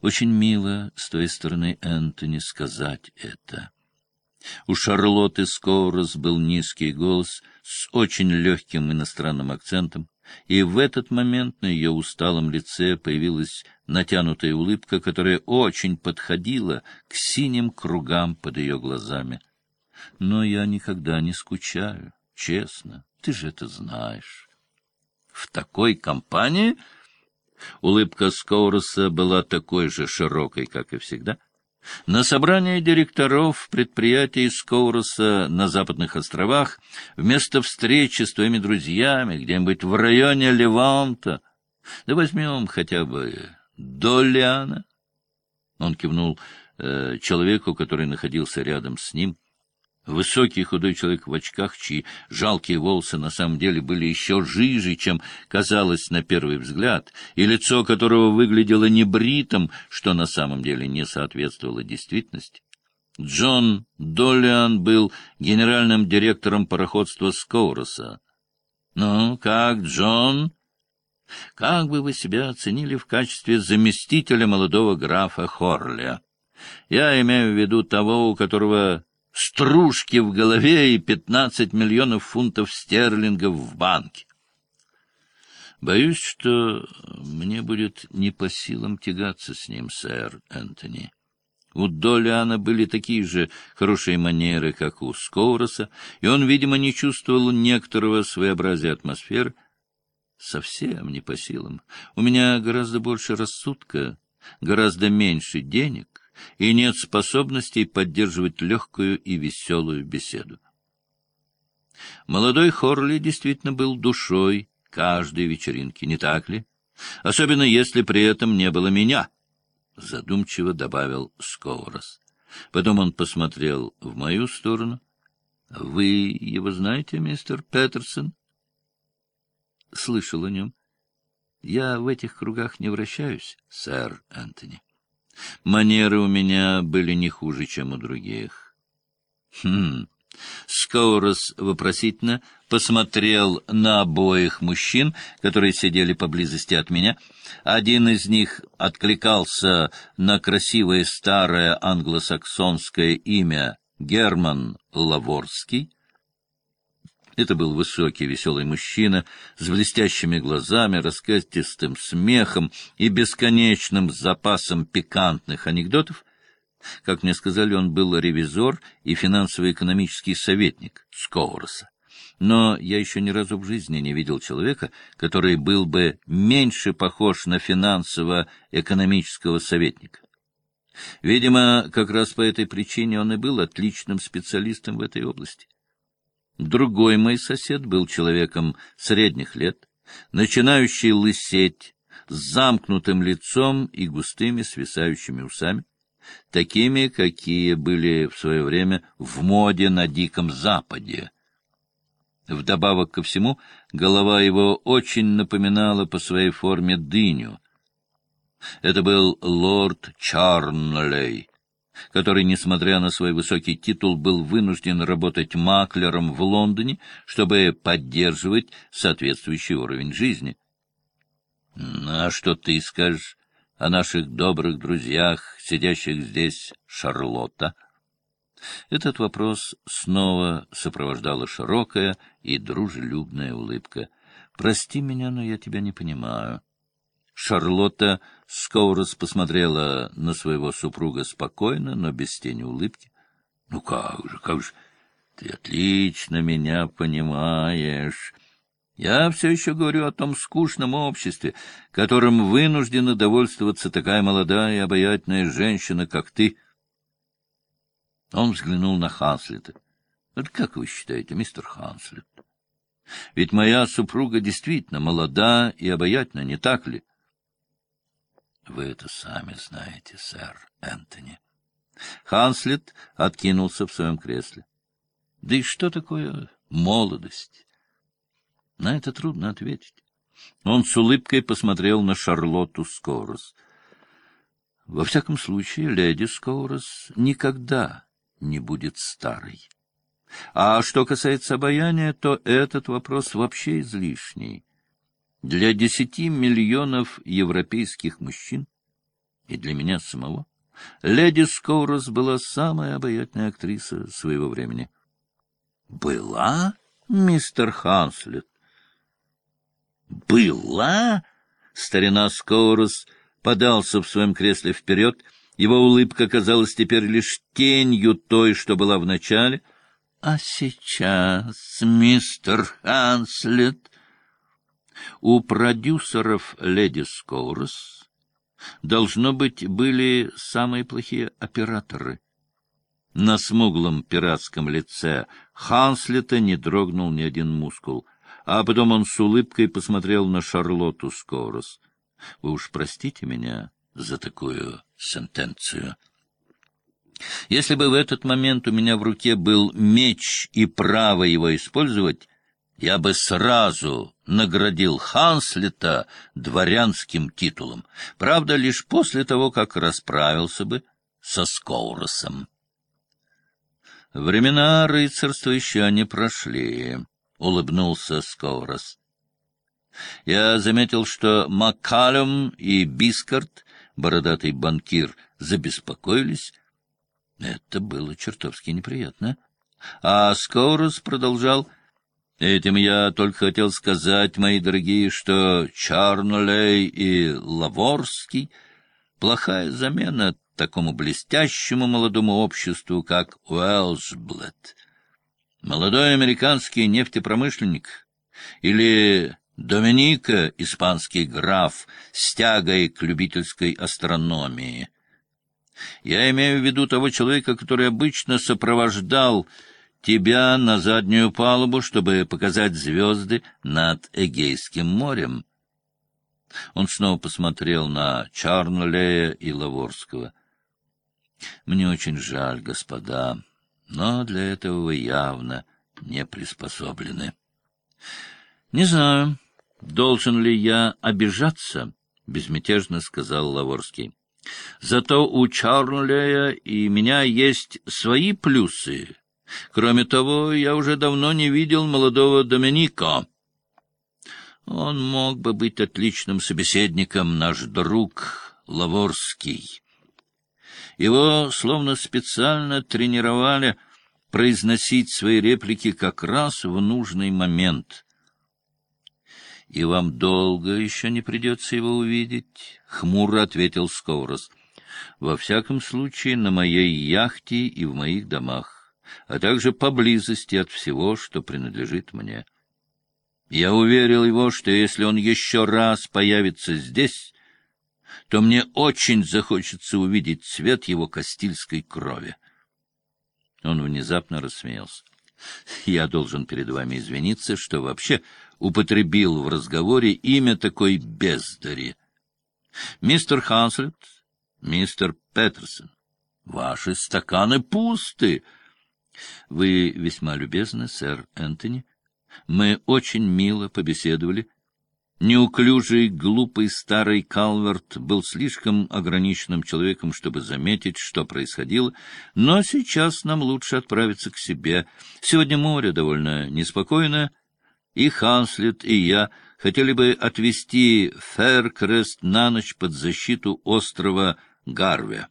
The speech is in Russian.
Очень мило с той стороны Энтони сказать это. У Шарлотты Скоурос был низкий голос с очень легким иностранным акцентом, и в этот момент на ее усталом лице появилась натянутая улыбка, которая очень подходила к синим кругам под ее глазами. Но я никогда не скучаю, честно, ты же это знаешь. В такой компании улыбка Скоуроса была такой же широкой, как и всегда — на собрании директоров предприятий Скоуроса на Западных островах вместо встречи с твоими друзьями где-нибудь в районе Леванта, да возьмем хотя бы Долиана. Он кивнул э, человеку, который находился рядом с ним — Высокий худой человек в очках, чьи жалкие волосы на самом деле были еще жиже, чем казалось на первый взгляд, и лицо которого выглядело небритым, что на самом деле не соответствовало действительности. Джон Доллиан был генеральным директором пароходства Скоуроса. — Ну, как, Джон? Как бы вы себя оценили в качестве заместителя молодого графа Хорля? Я имею в виду того, у которого стружки в голове и пятнадцать миллионов фунтов стерлингов в банке. Боюсь, что мне будет не по силам тягаться с ним, сэр Энтони. У Долиана были такие же хорошие манеры, как у Скоуроса, и он, видимо, не чувствовал некоторого своеобразия атмосферы. Совсем не по силам. У меня гораздо больше рассудка, гораздо меньше денег, и нет способностей поддерживать легкую и веселую беседу. Молодой Хорли действительно был душой каждой вечеринки, не так ли? Особенно если при этом не было меня, — задумчиво добавил Скоурос. Потом он посмотрел в мою сторону. — Вы его знаете, мистер Петерсон? — Слышал о нем. — Я в этих кругах не вращаюсь, сэр Антони. Манеры у меня были не хуже, чем у других. Хм. Скоурос вопросительно посмотрел на обоих мужчин, которые сидели поблизости от меня. Один из них откликался на красивое старое англосаксонское имя Герман Лаворский, это был высокий, веселый мужчина с блестящими глазами, раскатистым смехом и бесконечным запасом пикантных анекдотов. Как мне сказали, он был ревизор и финансово-экономический советник Скоуроса. Но я еще ни разу в жизни не видел человека, который был бы меньше похож на финансово-экономического советника. Видимо, как раз по этой причине он и был отличным специалистом в этой области. Другой мой сосед был человеком средних лет, начинающий лысеть, с замкнутым лицом и густыми свисающими усами, такими, какие были в свое время в моде на Диком Западе. Вдобавок ко всему, голова его очень напоминала по своей форме дыню. Это был лорд Чарнлей, который, несмотря на свой высокий титул, был вынужден работать маклером в Лондоне, чтобы поддерживать соответствующий уровень жизни. Ну, — А что ты скажешь о наших добрых друзьях, сидящих здесь, Шарлотта? Этот вопрос снова сопровождала широкая и дружелюбная улыбка. — Прости меня, но я тебя не понимаю. Шарлотта Скоурос посмотрела на своего супруга спокойно, но без тени улыбки. — Ну как же, как же, ты отлично меня понимаешь. Я все еще говорю о том скучном обществе, которым вынуждена довольствоваться такая молодая и обаятельная женщина, как ты. Он взглянул на Ханслета. — Вот как вы считаете, мистер Ханслет? Ведь моя супруга действительно молода и обаятельна, не так ли? — вы это сами знаете, сэр Энтони. Ханслет откинулся в своем кресле. Да и что такое молодость? На это трудно ответить. Он с улыбкой посмотрел на Шарлотту Скорос. Во всяком случае, леди Скорос никогда не будет старой. А что касается обаяния, то этот вопрос вообще излишний. Для десяти миллионов европейских мужчин и для меня самого, леди Скоурос была самая обаятельная актриса своего времени. — Была, мистер Ханслет? — Была? Старина Скоурос подался в своем кресле вперед. Его улыбка казалась теперь лишь тенью той, что была в начале. — А сейчас, мистер Ханслет... У продюсеров «Леди Скоурос» должно быть, были самые плохие операторы. На смуглом пиратском лице Ханслета не дрогнул ни один мускул, а потом он с улыбкой посмотрел на Шарлотту Скорос. — Вы уж простите меня за такую сентенцию. Если бы в этот момент у меня в руке был меч и право его использовать, я бы сразу наградил Ханслета дворянским титулом, правда, лишь после того, как расправился бы со Скоуросом. Времена рыцарства еще не прошли, — улыбнулся Скоурос. Я заметил, что Маккалюм и Бискарт, бородатый банкир, забеспокоились. Это было чертовски неприятно. А Скоурос продолжал... Этим я только хотел сказать, мои дорогие, что Чарнолей и Лаворский — плохая замена такому блестящему молодому обществу, как Уэлсблет. Молодой американский нефтепромышленник или Доминика, испанский граф, с тягой к любительской астрономии. Я имею в виду того человека, который обычно сопровождал тебя на заднюю палубу, чтобы показать звезды над Эгейским морем. Он снова посмотрел на Чарнулея и Лаворского. — Мне очень жаль, господа, но для этого вы явно не приспособлены. — Не знаю, должен ли я обижаться, — безмятежно сказал Лаворский. — Зато у Чарнулея и меня есть свои плюсы, Кроме того, я уже давно не видел молодого Доминика. Он мог бы быть отличным собеседником, наш друг Лаворский. Его словно специально тренировали произносить свои реплики как раз в нужный момент. — И вам долго еще не придется его увидеть? — хмуро ответил Сковорос. — Во всяком случае, на моей яхте и в моих домах а также поблизости от всего, что принадлежит мне. Я уверил его, что если он еще раз появится здесь, то мне очень захочется увидеть цвет его кастильской крови. Он внезапно рассмеялся. Я должен перед вами извиниться, что вообще употребил в разговоре имя такой бездари. Мистер Ханслет, мистер Петерсон, ваши стаканы пусты. — Вы весьма любезны, сэр Энтони. Мы очень мило побеседовали. Неуклюжий, глупый старый Калверт был слишком ограниченным человеком, чтобы заметить, что происходило, но сейчас нам лучше отправиться к себе. Сегодня море довольно неспокойное, и Ханслет, и я хотели бы отвезти Феркрест на ночь под защиту острова Гарве.